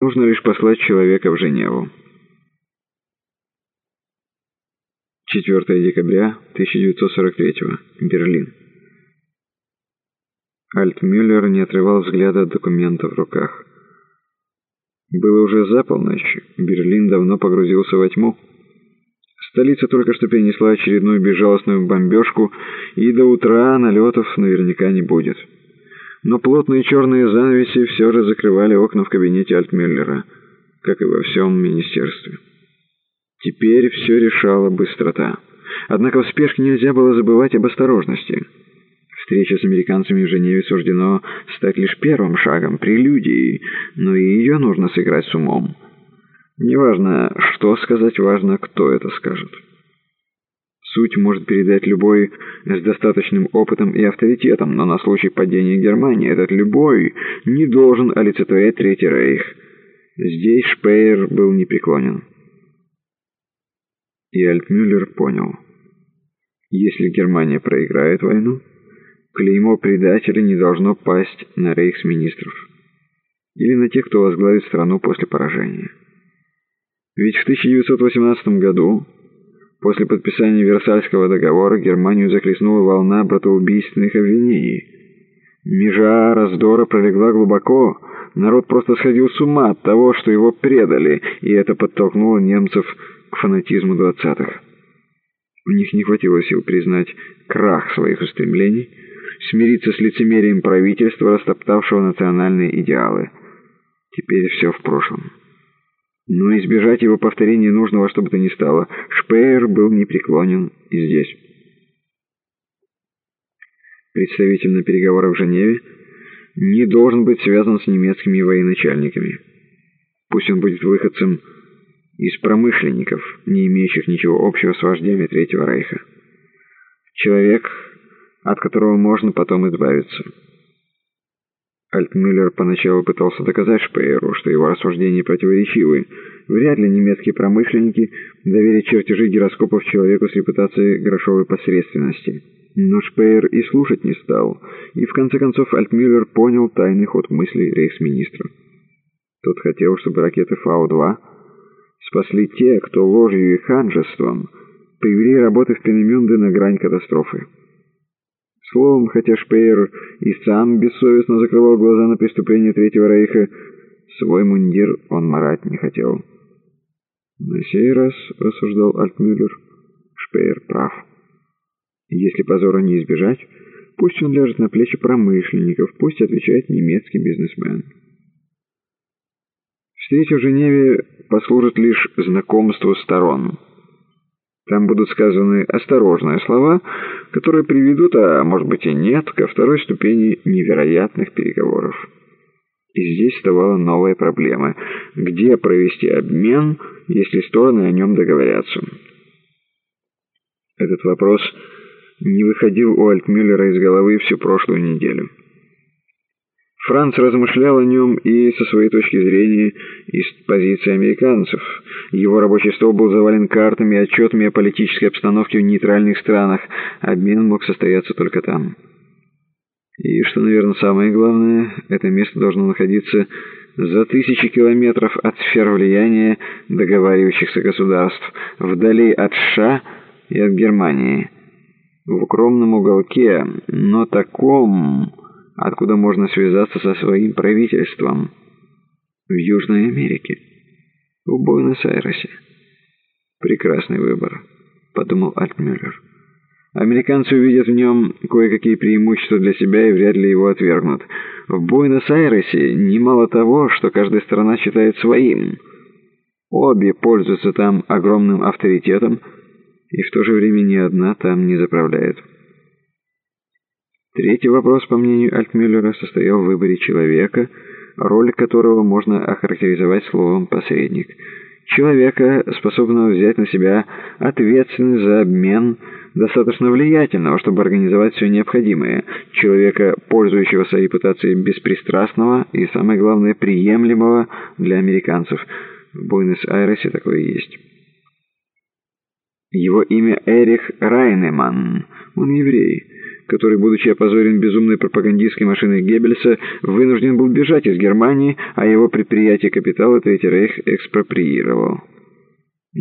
Нужно лишь послать человека в Женеву. 4 декабря 1943. Берлин. Альтмюллер не отрывал взгляда от документа в руках. Было уже за полночь. Берлин давно погрузился во тьму. Столица только что перенесла очередную безжалостную бомбежку, и до утра налетов наверняка не будет но плотные черные занавеси все же закрывали окна в кабинете Альтмюллера, как и во всем министерстве. Теперь все решала быстрота. Однако в спешке нельзя было забывать об осторожности. Встреча с американцами в Женеве суждено стать лишь первым шагом, прелюдией, но и ее нужно сыграть с умом. Неважно, что сказать, важно, кто это скажет. Суть может передать любой с достаточным опытом и авторитетом, но на случай падения Германии этот любой не должен олицетворять Третий Рейх. Здесь Шпеер был непреклонен. И Альтмюллер понял. Если Германия проиграет войну, клеймо предателя не должно пасть на рейхсминистров или на тех, кто возглавит страну после поражения. Ведь в 1918 году После подписания Версальского договора Германию захлестнула волна братоубийственных обвинений. Межа раздора пролегла глубоко, народ просто сходил с ума от того, что его предали, и это подтолкнуло немцев к фанатизму двадцатых. У них не хватило сил признать крах своих устремлений, смириться с лицемерием правительства, растоптавшего национальные идеалы. Теперь все в прошлом. Но избежать его повторения нужно во что бы то ни стало. Шпеер был непреклонен и здесь. Представитель на переговорах в Женеве не должен быть связан с немецкими военачальниками. Пусть он будет выходцем из промышленников, не имеющих ничего общего с вождями Третьего Рейха. Человек, от которого можно потом избавиться. Альтмюллер поначалу пытался доказать Шпееру, что его рассуждения противоречивы. Вряд ли немецкие промышленники доверят чертежи гироскопов человеку с репутацией грошовой посредственности. Но Шпеер и слушать не стал, и в конце концов Альтмюллер понял тайный ход мыслей рейхсминистра. Тот хотел, чтобы ракеты Фау-2 спасли те, кто ложью и ханжеством привели работы в Пенемюнде на грань катастрофы. Словом, хотя Шпеер и сам бессовестно закрывал глаза на преступления Третьего Рейха, свой мундир он марать не хотел. На сей раз, рассуждал Альтмюллер, Шпеер прав. Если позора не избежать, пусть он ляжет на плечи промышленников, пусть отвечает немецкий бизнесмен. Встреча в Женеве послужит лишь знакомству сторон. Там будут сказаны осторожные слова, которые приведут, а может быть и нет, ко второй ступени невероятных переговоров. И здесь вставала новая проблема. Где провести обмен, если стороны о нем договорятся? Этот вопрос не выходил у Альтмюллера из головы всю прошлую неделю. Франц размышлял о нем и со своей точки зрения, и с позиции американцев. Его рабочий стол был завален картами и отчетами о политической обстановке в нейтральных странах. Обмен мог состояться только там. И, что, наверное, самое главное, это место должно находиться за тысячи километров от сфер влияния договаривающихся государств, вдали от США и от Германии. В укромном уголке, но таком откуда можно связаться со своим правительством в Южной Америке, в Буэнос-Айресе. Прекрасный выбор, подумал Альтмюллер. Американцы увидят в нем кое-какие преимущества для себя и вряд ли его отвергнут. В Буэнос-Айресе немало того, что каждая страна считает своим. Обе пользуются там огромным авторитетом, и в то же время ни одна там не заправляет. Третий вопрос, по мнению Альтмюллера, состоял в выборе человека, роль которого можно охарактеризовать словом «посредник». Человека, способного взять на себя ответственность за обмен, достаточно влиятельного, чтобы организовать все необходимое. Человека, пользующегося репутацией беспристрастного и, самое главное, приемлемого для американцев. В Буэнос-Айресе такое есть. Его имя Эрих Райнеман. Он еврей. Который, будучи опозорен безумной пропагандистской машиной Геббельса, вынужден был бежать из Германии, а его предприятие капитала Третий Рейх экспроприировал.